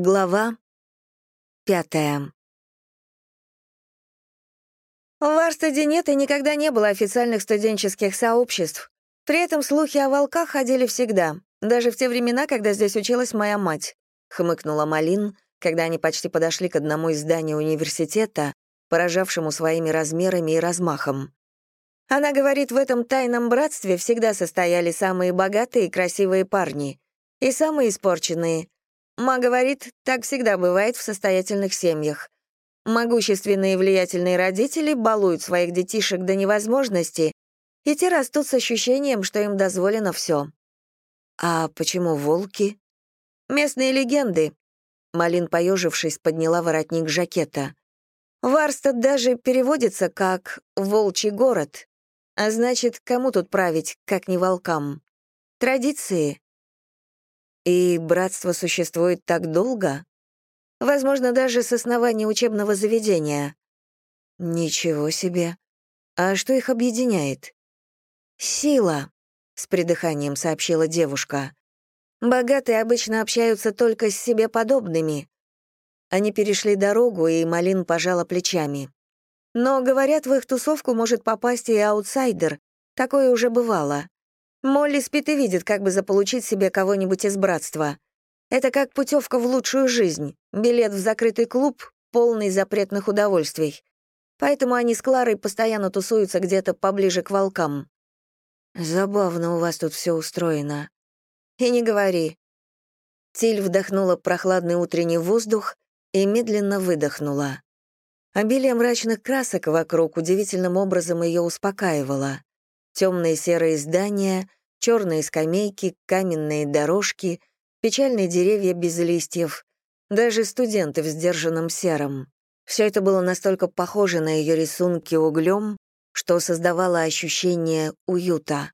Глава пятая. В Варстеде нет и никогда не было официальных студенческих сообществ. При этом слухи о волках ходили всегда, даже в те времена, когда здесь училась моя мать, — хмыкнула Малин, когда они почти подошли к одному из зданий университета, поражавшему своими размерами и размахом. Она говорит, в этом тайном братстве всегда состояли самые богатые и красивые парни, и самые испорченные — Ма говорит, так всегда бывает в состоятельных семьях. Могущественные и влиятельные родители балуют своих детишек до невозможности, и те растут с ощущением, что им дозволено все. А почему волки? Местные легенды. Малин, поежившись, подняла воротник жакета. Варстад даже переводится как «волчий город». А значит, кому тут править, как не волкам? Традиции. И братство существует так долго? Возможно, даже с основания учебного заведения. Ничего себе. А что их объединяет? Сила, с придыханием сообщила девушка. Богатые обычно общаются только с себе подобными. Они перешли дорогу, и Малин пожала плечами. Но, говорят, в их тусовку может попасть и аутсайдер. Такое уже бывало. Молли спит и видит, как бы заполучить себе кого-нибудь из братства. Это как путевка в лучшую жизнь, билет в закрытый клуб, полный запретных удовольствий. Поэтому они с Кларой постоянно тусуются где-то поближе к волкам. Забавно у вас тут все устроено. И не говори. Тиль вдохнула прохладный утренний воздух и медленно выдохнула. Обилие мрачных красок вокруг удивительным образом ее успокаивало темные серые здания, черные скамейки, каменные дорожки, печальные деревья без листьев, даже студенты в сдержанном сером. Все это было настолько похоже на ее рисунки углем, что создавало ощущение уюта.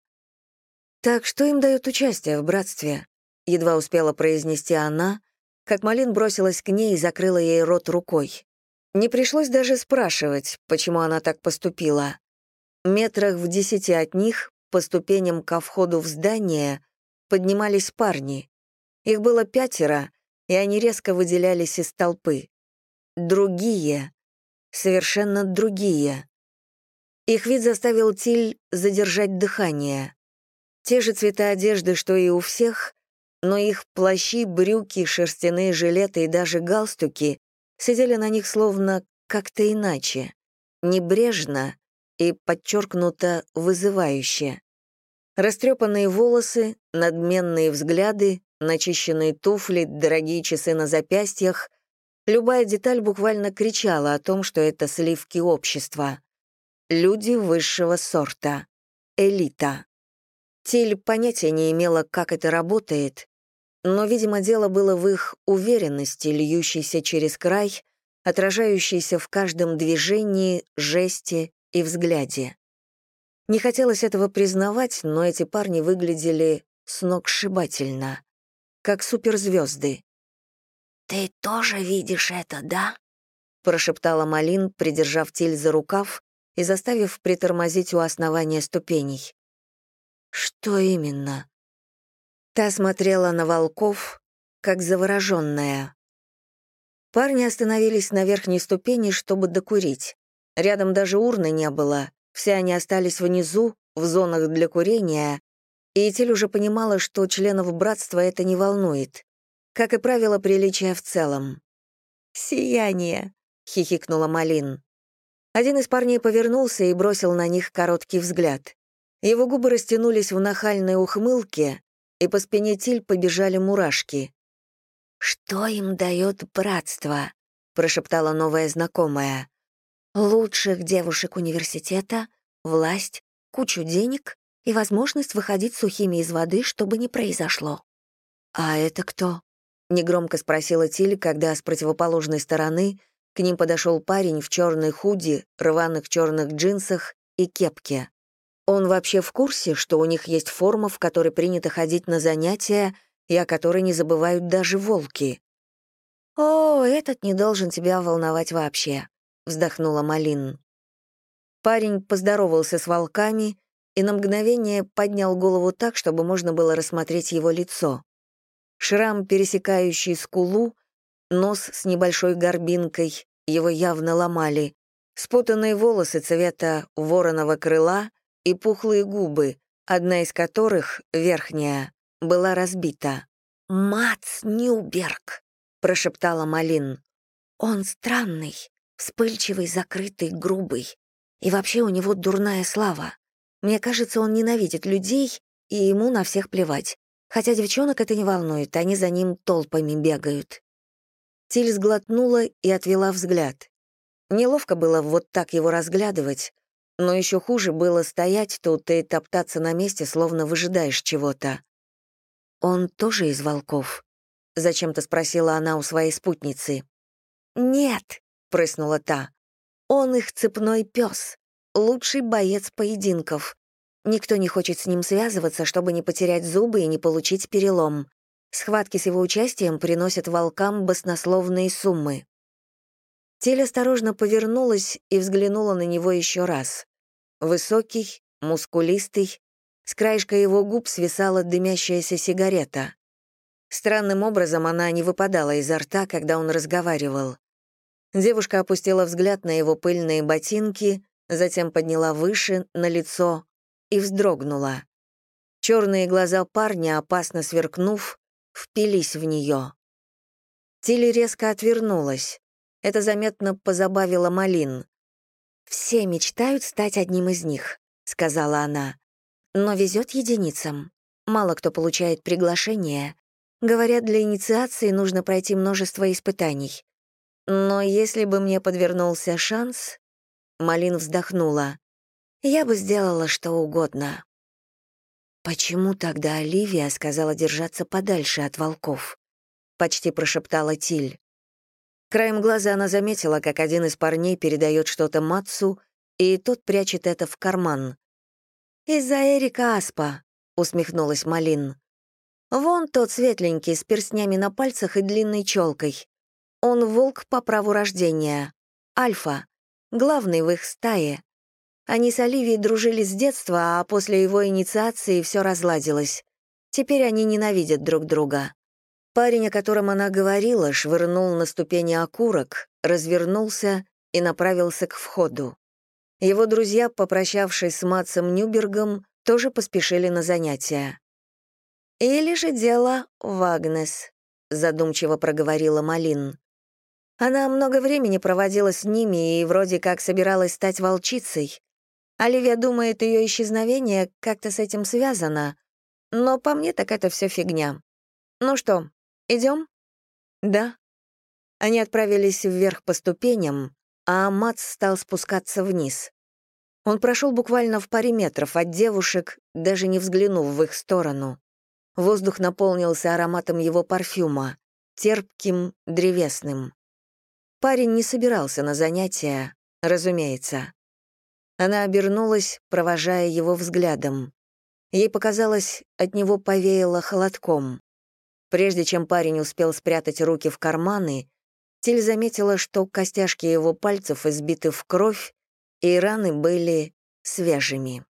«Так что им дает участие в братстве?» — едва успела произнести она, как Малин бросилась к ней и закрыла ей рот рукой. Не пришлось даже спрашивать, почему она так поступила. Метрах в десяти от них, по ступеням ко входу в здание, поднимались парни. Их было пятеро, и они резко выделялись из толпы. Другие. Совершенно другие. Их вид заставил Тиль задержать дыхание. Те же цвета одежды, что и у всех, но их плащи, брюки, шерстяные жилеты и даже галстуки сидели на них словно как-то иначе. Небрежно, и подчеркнуто вызывающе. Растрепанные волосы, надменные взгляды, начищенные туфли, дорогие часы на запястьях — любая деталь буквально кричала о том, что это сливки общества. Люди высшего сорта. Элита. Тиль понятия не имела, как это работает, но, видимо, дело было в их уверенности, льющейся через край, отражающейся в каждом движении, жесте и взгляде. Не хотелось этого признавать, но эти парни выглядели сногсшибательно, как суперзвезды. «Ты тоже видишь это, да?» прошептала Малин, придержав Тиль за рукав и заставив притормозить у основания ступеней. «Что именно?» Та смотрела на волков, как завороженная. Парни остановились на верхней ступени, чтобы докурить. Рядом даже урны не было, все они остались внизу, в зонах для курения, и Этель уже понимала, что членов братства это не волнует, как и правило приличия в целом. «Сияние!» — хихикнула Малин. Один из парней повернулся и бросил на них короткий взгляд. Его губы растянулись в нахальной ухмылке, и по спине Тиль побежали мурашки. «Что им дает братство?» — прошептала новая знакомая лучших девушек университета, власть, кучу денег и возможность выходить сухими из воды, чтобы не произошло. «А это кто?» — негромко спросила Тиль, когда с противоположной стороны к ним подошел парень в черной худи, рваных черных джинсах и кепке. Он вообще в курсе, что у них есть форма, в которой принято ходить на занятия, и о которой не забывают даже волки? «О, этот не должен тебя волновать вообще», — вздохнула Малин. Парень поздоровался с волками и на мгновение поднял голову так, чтобы можно было рассмотреть его лицо. Шрам, пересекающий скулу, нос с небольшой горбинкой, его явно ломали, спутанные волосы цвета вороного крыла и пухлые губы, одна из которых, верхняя, была разбита. «Мац Ньюберг», — прошептала Малин. «Он странный, вспыльчивый, закрытый, грубый. И вообще у него дурная слава. Мне кажется, он ненавидит людей, и ему на всех плевать. Хотя девчонок это не волнует, они за ним толпами бегают». Тиль сглотнула и отвела взгляд. Неловко было вот так его разглядывать, но еще хуже было стоять тут и топтаться на месте, словно выжидаешь чего-то. «Он тоже из волков?» — зачем-то спросила она у своей спутницы. «Нет», — прыснула та. «Он их цепной пес, лучший боец поединков. Никто не хочет с ним связываться, чтобы не потерять зубы и не получить перелом. Схватки с его участием приносят волкам баснословные суммы. Тель осторожно повернулась и взглянула на него еще раз. Высокий, мускулистый, с краешка его губ свисала дымящаяся сигарета. Странным образом она не выпадала изо рта, когда он разговаривал. Девушка опустила взгляд на его пыльные ботинки, затем подняла выше, на лицо, и вздрогнула. Черные глаза парня, опасно сверкнув, впились в нее. Тилли резко отвернулась. Это заметно позабавило Малин. «Все мечтают стать одним из них», — сказала она. «Но везет единицам. Мало кто получает приглашение. Говорят, для инициации нужно пройти множество испытаний. Но если бы мне подвернулся шанс...» Малин вздохнула. «Я бы сделала что угодно». «Почему тогда Оливия сказала держаться подальше от волков?» — почти прошептала Тиль. Краем глаза она заметила, как один из парней передает что-то Матсу, и тот прячет это в карман. «Из-за Эрика Аспа», — усмехнулась Малин. «Вон тот светленький, с перстнями на пальцах и длинной челкой. Он волк по праву рождения. Альфа. Главный в их стае. Они с Оливией дружили с детства, а после его инициации все разладилось. Теперь они ненавидят друг друга. Парень, о котором она говорила, швырнул на ступени окурок, развернулся и направился к входу. Его друзья, попрощавшись с Матсом Нюбергом, тоже поспешили на занятия. «Или же дело в Агнес», — задумчиво проговорила Малин. Она много времени проводила с ними и вроде как собиралась стать волчицей. Оливия думает, ее исчезновение как-то с этим связано, но по мне так это все фигня. Ну что, Идем? Да. Они отправились вверх по ступеням, а Мац стал спускаться вниз. Он прошел буквально в паре метров от девушек, даже не взглянув в их сторону. Воздух наполнился ароматом его парфюма, терпким, древесным. Парень не собирался на занятия, разумеется. Она обернулась, провожая его взглядом. Ей показалось, от него повеяло холодком. Прежде чем парень успел спрятать руки в карманы, Тиль заметила, что костяшки его пальцев избиты в кровь, и раны были свежими.